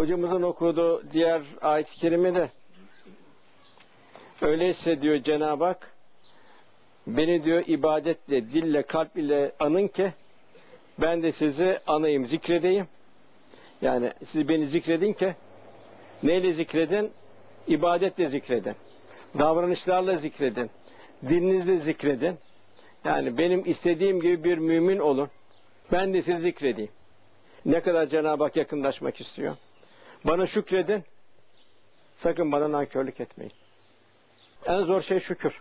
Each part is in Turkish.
Hocamızın okuduğu diğer ayet-i kerime de öyleyse diyor Cenab-ı Hak beni diyor ibadetle, dille, kalp ile anın ki ben de sizi anayım, zikredeyim. Yani siz beni zikredin ki neyle zikredin? İbadetle zikredin. Davranışlarla zikredin. Dilinizle zikredin. Yani benim istediğim gibi bir mümin olun. Ben de sizi zikredeyim. Ne kadar Cenab-ı Hak yakınlaşmak istiyor. Bana şükredin. Sakın bana nankörlük etmeyin. En zor şey şükür.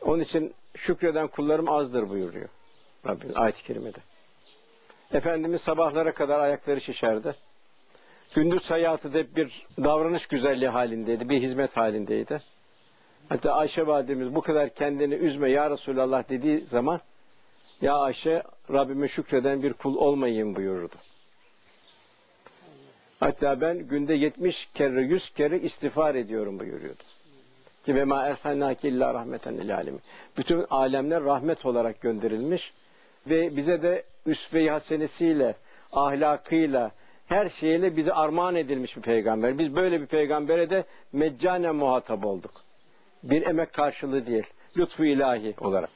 Onun için şükreden kullarım azdır buyuruyor. Rabbim ayet-i kerimede. Efendimiz sabahlara kadar ayakları şişerdi. Gündüz hayatı da bir davranış güzelliği halindeydi, bir hizmet halindeydi. Hatta Ayşe validemiz bu kadar kendini üzme ya Resulallah dediği zaman ya Ayşe Rabbime şükreden bir kul olmayayım buyururdu. Hatta ben günde 70 kere 100 kere istiğfar ediyorum buyuruyordu. Ki ve ma ersennâki illa rahmeten lil. Bütün alemler rahmet olarak gönderilmiş ve bize de üsve-i hasenesiyle, ahlakıyla, her şeyle bize armağan edilmiş bir peygamber. Biz böyle bir peygambere de meccanen muhatap olduk. Bir emek karşılığı değil, lütfu ilahi olarak.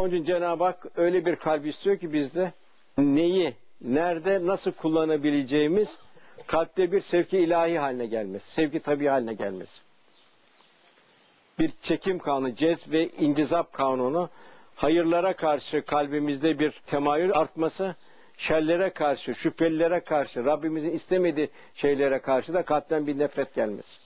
Onun için Cenab-ı Hak öyle bir kalp istiyor ki bizde neyi, nerede, nasıl kullanabileceğimiz kalpte bir sevki ilahi haline gelmesi, sevki tabi haline gelmesi. Bir çekim kanunu, cez ve incizap kanunu, hayırlara karşı kalbimizde bir temayül artması, şerlere karşı, şüphelilere karşı, Rabbimizin istemediği şeylere karşı da kalpten bir nefret gelmesi.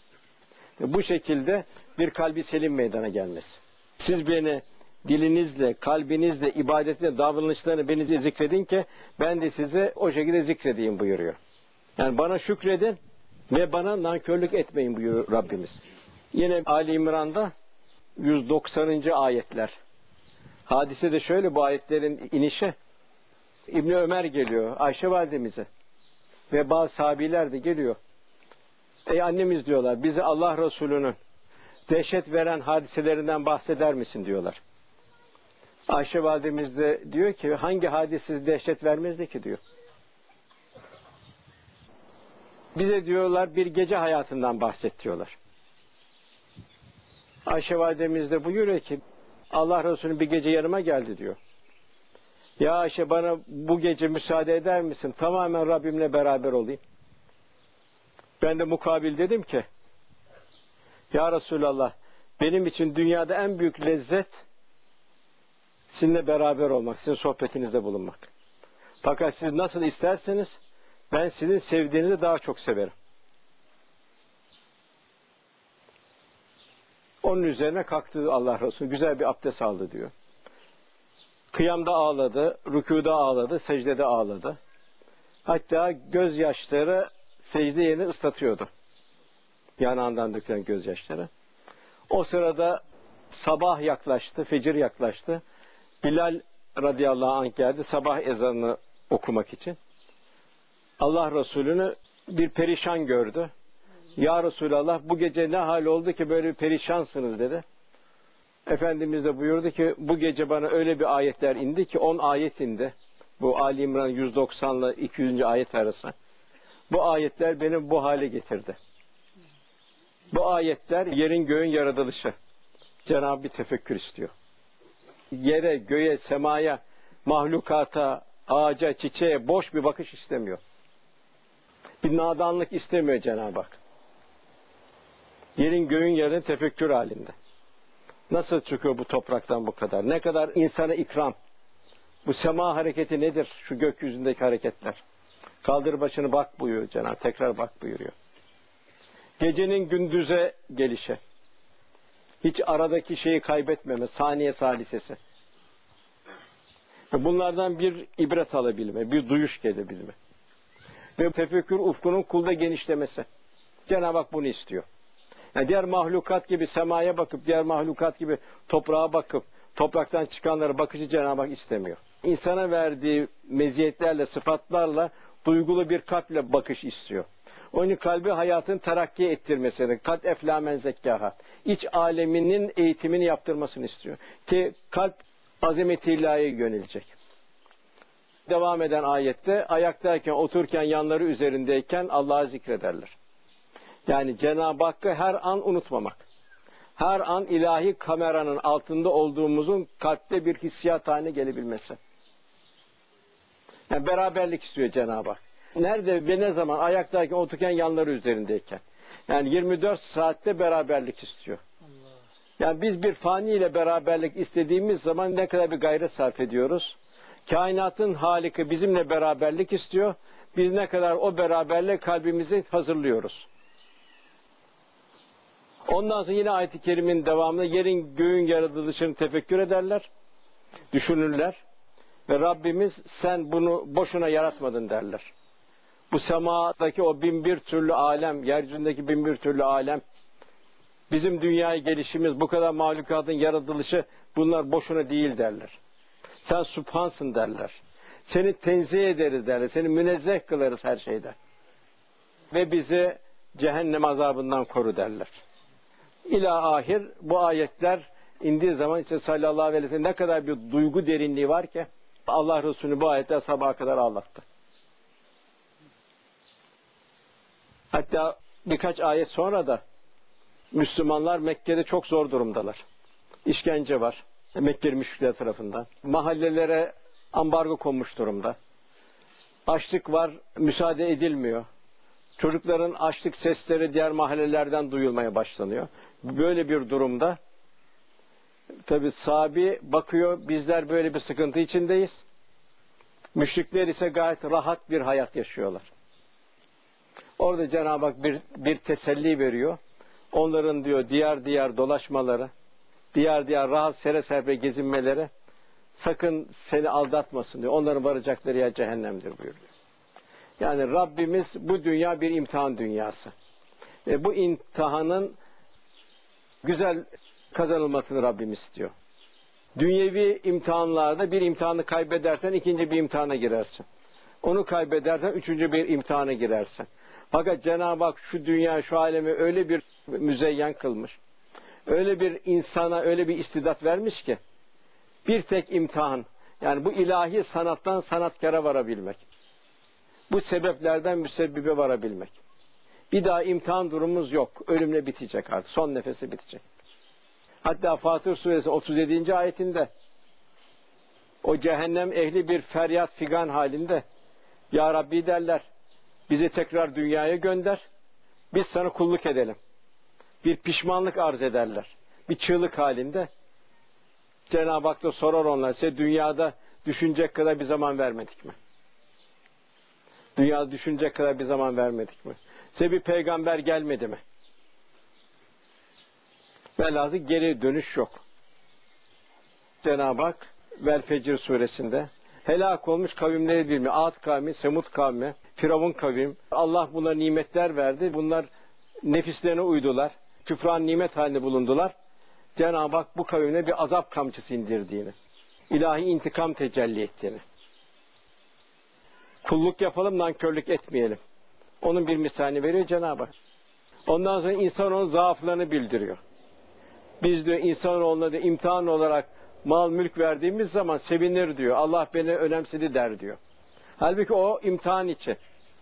Bu şekilde bir kalbi selim meydana gelmesi. Siz beni dilinizle, kalbinizle, ibadetinle, davranışlarını beni zikredin ki ben de size o şekilde zikredeyim buyuruyor. Yani bana şükredin ve bana nankörlük etmeyin buyuruyor Rabbimiz. Yine Ali İmran'da 190. ayetler. Hadise de şöyle bu ayetlerin inişi. İbni Ömer geliyor Ayşe validemize ve bazı sahabiler de geliyor. Ey annemiz diyorlar bize Allah Resulü'nün dehşet veren hadiselerinden bahseder misin diyorlar. Ayşe validemiz de diyor ki hangi hadisiz dehşet vermezdi ki diyor. Bize diyorlar bir gece hayatından bahset diyorlar. Ayşe validemiz de buyuruyor ki Allah Resulü bir gece yanıma geldi diyor. Ya Ayşe bana bu gece müsaade eder misin? Tamamen Rabbimle beraber olayım. Ben de mukabil dedim ki Ya Resulallah benim için dünyada en büyük lezzet sizinle beraber olmak, sizin sohbetinizde bulunmak. Fakat siz nasıl isterseniz ben sizin sevdiğinizi daha çok severim. Onun üzerine kalktı Allah Resulü. Güzel bir abdest aldı diyor. Kıyamda ağladı, rükuda ağladı, secdede ağladı. Hatta gözyaşları secde yerini ıslatıyordu. Yanağından dökülen gözyaşları. O sırada sabah yaklaştı, fecir yaklaştı. Bilal radıyallahu anh geldi sabah ezanını okumak için. Allah Resulü'nü bir perişan gördü. Ya Resulallah bu gece ne hal oldu ki böyle bir perişansınız dedi. Efendimiz de buyurdu ki bu gece bana öyle bir ayetler indi ki 10 ayet indi. Bu Ali İmran 190 ile 200. ayet arası. Bu ayetler beni bu hale getirdi. Bu ayetler yerin göğün yaratılışı. Cenab-ı bir tefekkür istiyor. Yere, göğe, semaya, mahlukata, ağaca, çiçeğe boş bir bakış istemiyor. Bir nadanlık istemiyor Cenab-ı Hak. Yerin göğün yerin tefekkür halinde. Nasıl çıkıyor bu topraktan bu kadar? Ne kadar insana ikram? Bu sema hareketi nedir? Şu gökyüzündeki hareketler. Kaldır başını bak buyuruyor Cenab-ı Tekrar bak buyuruyor. Gecenin gündüze gelişi. Hiç aradaki şeyi kaybetmeme. Saniye salisesi. Bunlardan bir ibret alabilme, bir duyuş gelebilme. Ve tefekkür ufkunun kulda genişlemesi. Cenab-ı Hak bunu istiyor. Yani diğer mahlukat gibi semaya bakıp, diğer mahlukat gibi toprağa bakıp, topraktan çıkanlara bakıcı Cenab-ı Hak istemiyor. İnsana verdiği meziyetlerle, sıfatlarla duygulu bir kalple bakış istiyor. Onun kalbi hayatın terakki ettirmesini, kat eflamen zekkaha, iç aleminin eğitimini yaptırmasını istiyor. Ki kalp azameti ilahiye yönelecek. Devam eden ayette ayaktayken, otururken, yanları üzerindeyken Allah'ı zikrederler. Yani Cenab-ı Hakk'ı her an unutmamak. Her an ilahi kameranın altında olduğumuzun kalpte bir hissiyat haline gelebilmesi. Yani beraberlik istiyor Cenab-ı Hak. Nerede ve ne zaman ayaktayken, otururken, yanları üzerindeyken. Yani 24 saatte beraberlik istiyor. Yani biz bir fani ile beraberlik istediğimiz zaman ne kadar bir gayret sarf ediyoruz. Kainatın Halik'i bizimle beraberlik istiyor. Biz ne kadar o beraberlik kalbimizi hazırlıyoruz. Ondan sonra yine ayet-i kerimin devamında yerin göğün yaratılışını tefekkür ederler, düşünürler ve Rabbimiz sen bunu boşuna yaratmadın derler. Bu semadaki o bin bir türlü alem, yeryüzündeki bin bir türlü alem, bizim dünyaya gelişimiz, bu kadar mahlukatın yaratılışı bunlar boşuna değil derler. Sen subhansın derler. Seni tenzih ederiz derler. Seni münezzeh kılarız her şeyden. Ve bizi cehennem azabından koru derler. İla ahir bu ayetler indiği zaman işte sallallahu aleyhi ve sellem ne kadar bir duygu derinliği var ki Allah Resulü bu ayetler sabaha kadar ağlattı. Hatta birkaç ayet sonra da Müslümanlar Mekke'de çok zor durumdalar. İşkence var. Mekkeli müşrikler tarafından. Mahallelere ambargo konmuş durumda. Açlık var, müsaade edilmiyor. Çocukların açlık sesleri diğer mahallelerden duyulmaya başlanıyor. Böyle bir durumda tabi sahabi bakıyor bizler böyle bir sıkıntı içindeyiz. Müşrikler ise gayet rahat bir hayat yaşıyorlar. Orada Cenab-ı Hak bir, bir teselli veriyor. Onların diyor diğer diğer dolaşmaları, diğer diğer rahat sere serpe gezinmeleri sakın seni aldatmasın diyor. Onların varacakları yer cehennemdir buyuruyor. Yani Rabbimiz bu dünya bir imtihan dünyası. E, bu imtihanın güzel kazanılmasını Rabbimiz istiyor. Dünyevi imtihanlarda bir imtihanı kaybedersen ikinci bir imtihana girersin. Onu kaybedersen üçüncü bir imtihana girersin. Fakat Cenab-ı Hak şu dünya, şu alemi öyle bir müzeyyen kılmış. Öyle bir insana öyle bir istidat vermiş ki bir tek imtihan yani bu ilahi sanattan sanatkara varabilmek. Bu sebeplerden müsebbibe varabilmek. Bir daha imtihan durumumuz yok. Ölümle bitecek artık. Son nefesi bitecek. Hatta Fatır Suresi 37. ayetinde o cehennem ehli bir feryat figan halinde Ya Rabbi derler bizi tekrar dünyaya gönder biz sana kulluk edelim. Bir pişmanlık arz ederler. Bir çığlık halinde. Cenab-ı Hak da sorar onlar size dünyada düşünecek kadar bir zaman vermedik mi? Dünyada düşünecek kadar bir zaman vermedik mi? Size bir peygamber gelmedi mi? Velhâsıl geri dönüş yok. Cenab-ı Hak Vel Fecir suresinde helak olmuş kavimleri bilmiyor. Ad kavmi, Semud kavmi, Firavun kavim. Allah buna nimetler verdi. Bunlar nefislerine uydular. Küfran nimet halinde bulundular. Cenab-ı Hak bu kavimine bir azap kamçısı indirdiğini, ilahi intikam tecelli ettiğini. Kulluk yapalım, nankörlük etmeyelim. Onun bir misalini veriyor Cenab-ı Hak. Ondan sonra insan onun zaaflarını bildiriyor. Biz diyor insanoğluna da imtihan olarak mal mülk verdiğimiz zaman sevinir diyor. Allah beni önemsedi der diyor. Halbuki o imtihan için.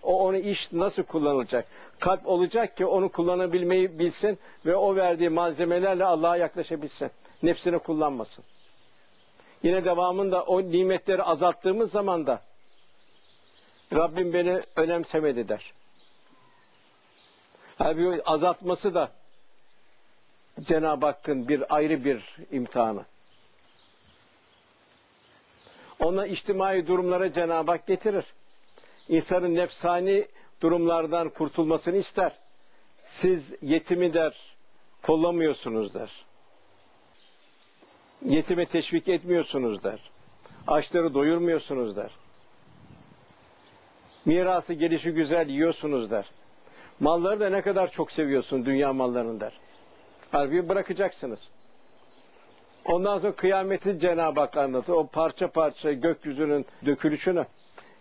O onu iş nasıl kullanılacak? Kalp olacak ki onu kullanabilmeyi bilsin ve o verdiği malzemelerle Allah'a yaklaşabilsin. Nefsini kullanmasın. Yine devamında o nimetleri azalttığımız zaman da Rabbim beni önemsemedi der. Halbuki azaltması da Cenab-ı Hakk'ın bir ayrı bir imtihanı. Ona içtimai durumlara Cenab-ı Hak getirir. İnsanın nefsani durumlardan kurtulmasını ister. Siz yetimi der, kollamıyorsunuz der. Yetime teşvik etmiyorsunuz der. Açları doyurmuyorsunuz der. Mirası gelişi güzel yiyorsunuz der. Malları da ne kadar çok seviyorsun dünya mallarını der. Halbuki bırakacaksınız. Ondan sonra kıyameti Cenab-ı Hak anlatır. O parça parça gökyüzünün dökülüşünü,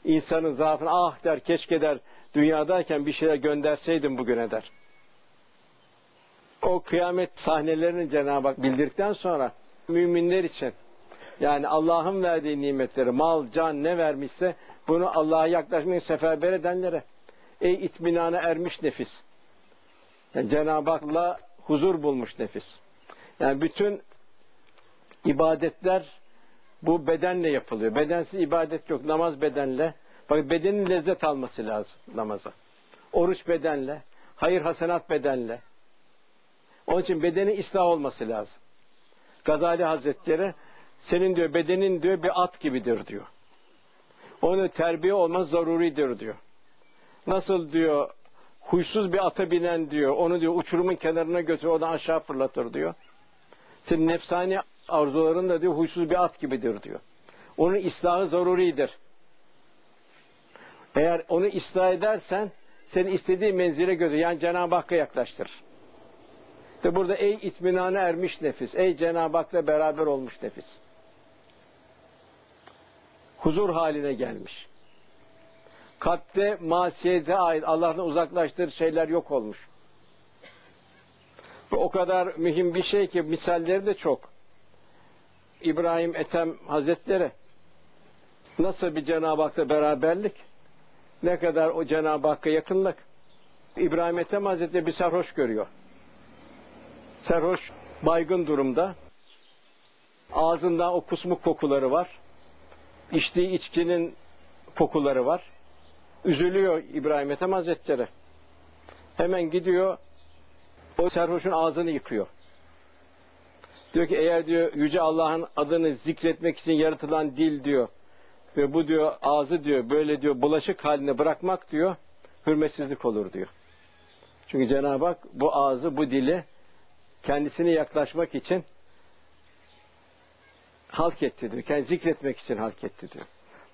insanın zaafını ah der, keşke der, dünyadayken bir şeyler gönderseydim bugüne der. O kıyamet sahnelerini Cenab-ı Hak bildirdikten sonra müminler için Yani Allah'ın verdiği nimetleri, mal, can ne vermişse bunu Allah'a yaklaşmayı seferber edenlere. Ey itminana ermiş nefis. Yani Cenab-ı Hak'la huzur bulmuş nefis. Yani bütün ibadetler bu bedenle yapılıyor. Bedensiz ibadet yok. Namaz bedenle. Bak bedenin lezzet alması lazım namaza. Oruç bedenle. Hayır hasenat bedenle. Onun için bedenin ıslah olması lazım. Gazali Hazretleri senin diyor bedenin diyor bir at gibidir diyor. Onu terbiye olmaz zaruridir diyor. Nasıl diyor huysuz bir ata binen diyor onu diyor uçurumun kenarına götür oradan aşağı fırlatır diyor. Senin nefsani arzuların da diyor huysuz bir at gibidir diyor. Onun ıslahı zaruridir. Eğer onu ıslah edersen seni istediği menzile götür. Yani Cenab-ı Hakk'a yaklaştırır. Ve burada ey itminana ermiş nefis, ey Cenab-ı Hak'la beraber olmuş nefis. Huzur haline gelmiş. Kalpte masiyete ait Allah'tan uzaklaştırır şeyler yok olmuş. Bu o kadar mühim bir şey ki misalleri de çok. İbrahim Ethem Hazretleri nasıl bir Cenab-ı Hak'la beraberlik, ne kadar o Cenab-ı Hakk'a yakınlık. İbrahim Ethem Hazretleri bir sarhoş görüyor. Sarhoş baygın durumda. Ağzından o kusmuk kokuları var. İçtiği içkinin kokuları var. Üzülüyor İbrahim Ethem Hazretleri. Hemen gidiyor o sarhoşun ağzını yıkıyor. Diyor ki eğer diyor Yüce Allah'ın adını zikretmek için yaratılan dil diyor ve bu diyor ağzı diyor böyle diyor bulaşık haline bırakmak diyor hürmetsizlik olur diyor. Çünkü Cenab-ı Hak bu ağzı bu dili kendisine yaklaşmak için halk etti diyor. Kendi zikretmek için halk etti diyor.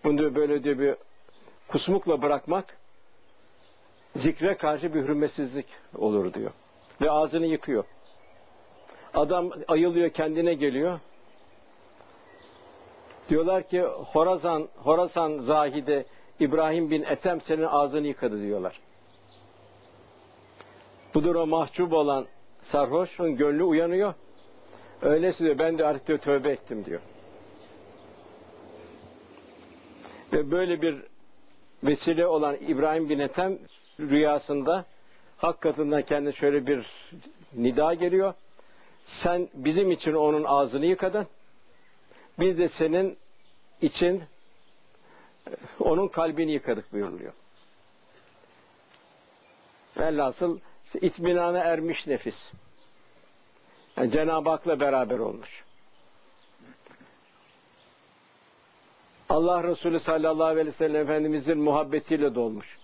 Bunu diyor böyle diyor bir kusmukla bırakmak zikre karşı bir hürmetsizlik olur diyor. Ve ağzını yıkıyor. Adam ayılıyor kendine geliyor. Diyorlar ki Horazan, Horasan zahide İbrahim bin Ethem senin ağzını yıkadı diyorlar. Budur o mahcup olan sarhoşun gönlü uyanıyor. Öylesi diyor ben de artık diyor, tövbe ettim diyor. Ve böyle bir vesile olan İbrahim bin Ethem rüyasında hak katından kendine şöyle bir nida geliyor. Sen bizim için onun ağzını yıkadın. Biz de senin için onun kalbini yıkadık buyuruluyor. Velhasıl itminana ermiş nefis. Yani Cenab-ı Hak'la beraber olmuş. Allah Resulü sallallahu aleyhi ve sellem Efendimizin muhabbetiyle dolmuş.